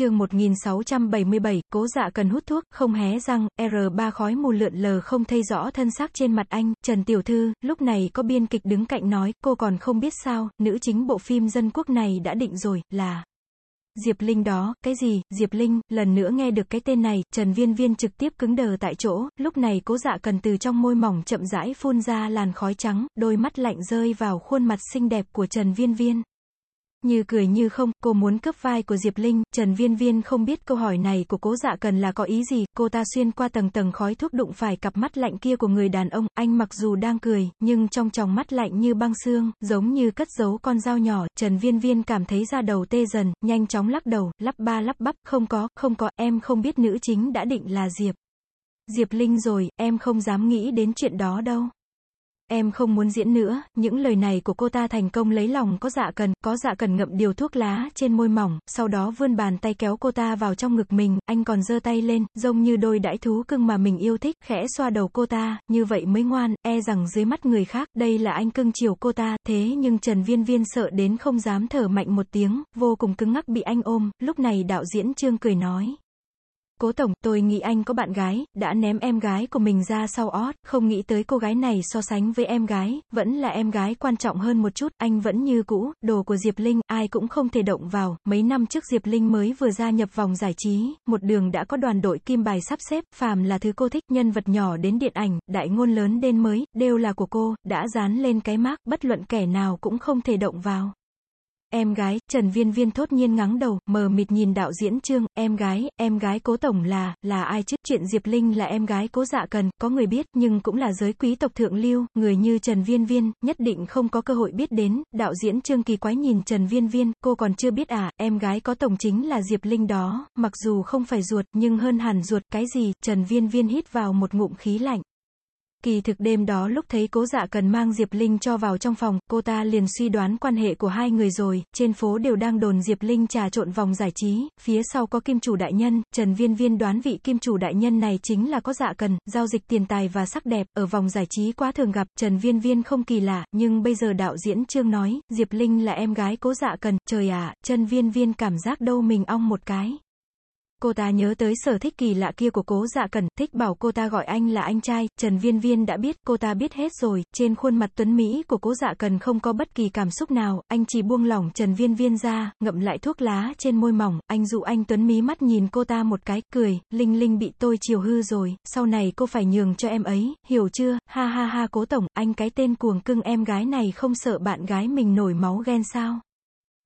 chương 1677, cố dạ cần hút thuốc, không hé răng, R3 khói mù lượn lờ không thấy rõ thân xác trên mặt anh, Trần Tiểu Thư, lúc này có biên kịch đứng cạnh nói, cô còn không biết sao, nữ chính bộ phim dân quốc này đã định rồi, là... Diệp Linh đó, cái gì, Diệp Linh, lần nữa nghe được cái tên này, Trần Viên Viên trực tiếp cứng đờ tại chỗ, lúc này cố dạ cần từ trong môi mỏng chậm rãi phun ra làn khói trắng, đôi mắt lạnh rơi vào khuôn mặt xinh đẹp của Trần Viên Viên. Như cười như không, cô muốn cướp vai của Diệp Linh, Trần Viên Viên không biết câu hỏi này của cố dạ cần là có ý gì, cô ta xuyên qua tầng tầng khói thuốc đụng phải cặp mắt lạnh kia của người đàn ông, anh mặc dù đang cười, nhưng trong tròng mắt lạnh như băng xương, giống như cất giấu con dao nhỏ, Trần Viên Viên cảm thấy da đầu tê dần, nhanh chóng lắc đầu, lắp ba lắp bắp, không có, không có, em không biết nữ chính đã định là Diệp. Diệp Linh rồi, em không dám nghĩ đến chuyện đó đâu. Em không muốn diễn nữa, những lời này của cô ta thành công lấy lòng có dạ cần, có dạ cần ngậm điều thuốc lá trên môi mỏng, sau đó vươn bàn tay kéo cô ta vào trong ngực mình, anh còn giơ tay lên, giống như đôi đãi thú cưng mà mình yêu thích, khẽ xoa đầu cô ta, như vậy mới ngoan, e rằng dưới mắt người khác, đây là anh cưng chiều cô ta, thế nhưng Trần Viên Viên sợ đến không dám thở mạnh một tiếng, vô cùng cứng ngắc bị anh ôm, lúc này đạo diễn Trương cười nói. Cố Tổng, tôi nghĩ anh có bạn gái, đã ném em gái của mình ra sau ót, không nghĩ tới cô gái này so sánh với em gái, vẫn là em gái quan trọng hơn một chút, anh vẫn như cũ, đồ của Diệp Linh, ai cũng không thể động vào, mấy năm trước Diệp Linh mới vừa gia nhập vòng giải trí, một đường đã có đoàn đội kim bài sắp xếp, phàm là thứ cô thích, nhân vật nhỏ đến điện ảnh, đại ngôn lớn đến mới, đều là của cô, đã dán lên cái mác, bất luận kẻ nào cũng không thể động vào. Em gái, Trần Viên Viên thốt nhiên ngắng đầu, mờ mịt nhìn đạo diễn Trương, em gái, em gái cố tổng là, là ai chứ? Chuyện Diệp Linh là em gái cố dạ cần, có người biết, nhưng cũng là giới quý tộc thượng lưu, người như Trần Viên Viên, nhất định không có cơ hội biết đến, đạo diễn Trương kỳ quái nhìn Trần Viên Viên, cô còn chưa biết à, em gái có tổng chính là Diệp Linh đó, mặc dù không phải ruột, nhưng hơn hẳn ruột, cái gì, Trần Viên Viên hít vào một ngụm khí lạnh. Kỳ thực đêm đó lúc thấy cố dạ cần mang Diệp Linh cho vào trong phòng, cô ta liền suy đoán quan hệ của hai người rồi, trên phố đều đang đồn Diệp Linh trà trộn vòng giải trí, phía sau có kim chủ đại nhân, Trần Viên Viên đoán vị kim chủ đại nhân này chính là có dạ cần, giao dịch tiền tài và sắc đẹp, ở vòng giải trí quá thường gặp, Trần Viên Viên không kỳ lạ, nhưng bây giờ đạo diễn Trương nói, Diệp Linh là em gái cố dạ cần, trời ạ, Trần Viên Viên cảm giác đâu mình ong một cái. Cô ta nhớ tới sở thích kỳ lạ kia của cố dạ cẩn, thích bảo cô ta gọi anh là anh trai, Trần Viên Viên đã biết, cô ta biết hết rồi, trên khuôn mặt tuấn Mỹ của cố dạ cần không có bất kỳ cảm xúc nào, anh chỉ buông lỏng Trần Viên Viên ra, ngậm lại thuốc lá trên môi mỏng, anh dụ anh tuấn Mỹ mắt nhìn cô ta một cái, cười, Linh Linh bị tôi chiều hư rồi, sau này cô phải nhường cho em ấy, hiểu chưa, ha ha ha cố tổng, anh cái tên cuồng cưng em gái này không sợ bạn gái mình nổi máu ghen sao.